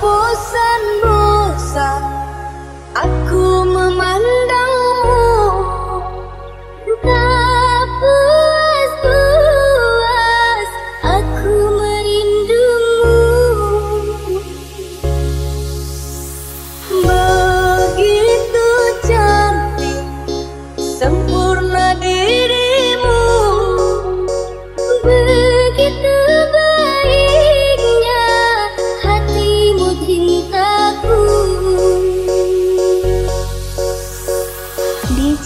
bosan-bosan aku memandangmu. Puas-puas aku merindumu. Begitu cantik sempurna.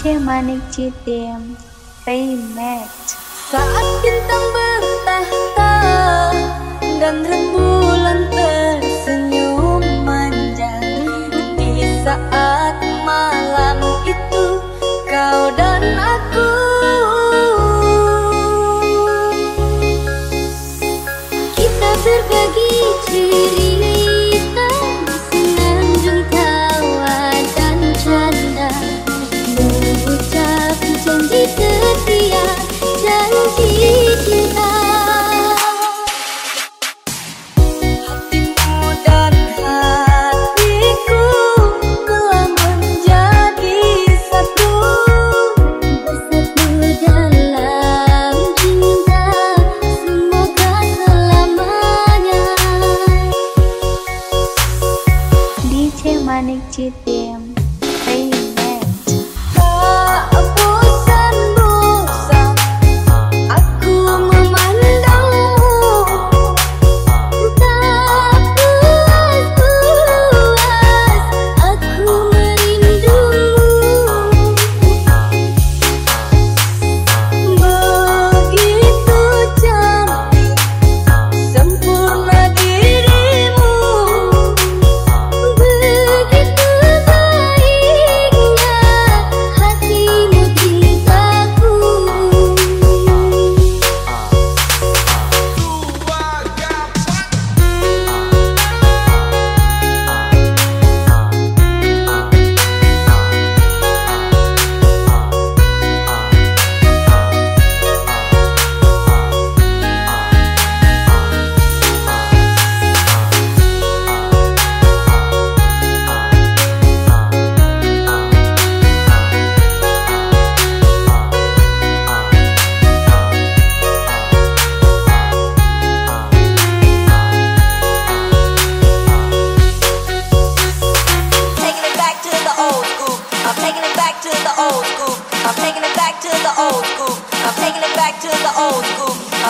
Kemanikitim Payment ta bintang bertahta Dan rembulan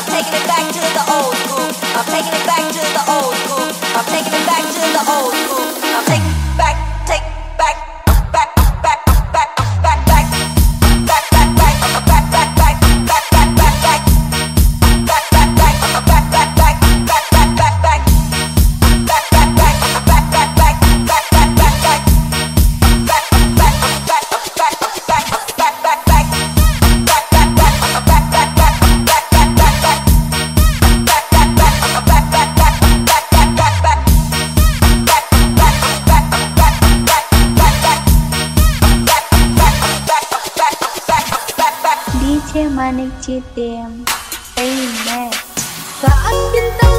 taking it back to the old school. I'm taking it back to the old school. I'm taking it back to the old manik citim. Amen. Saat bintang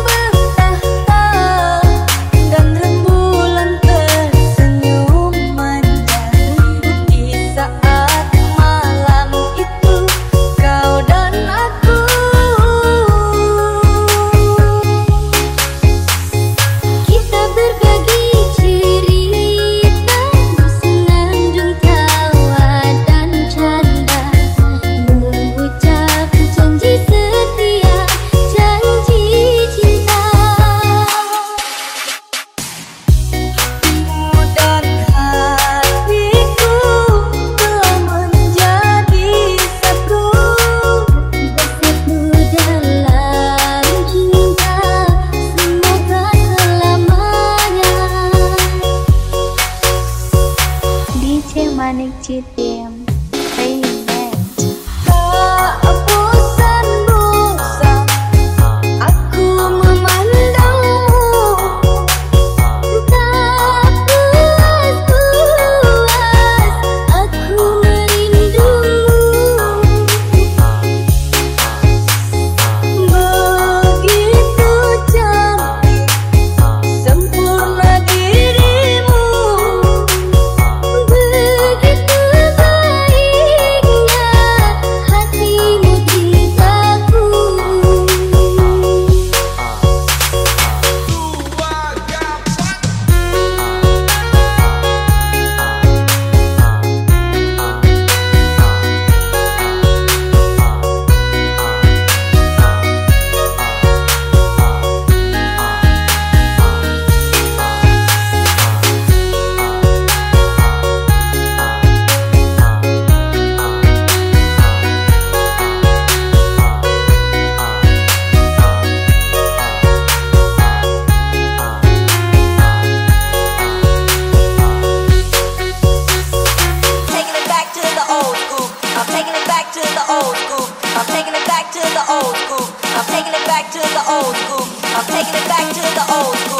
old school. I'm taking it back to the old school. I'm taking it back to the old school.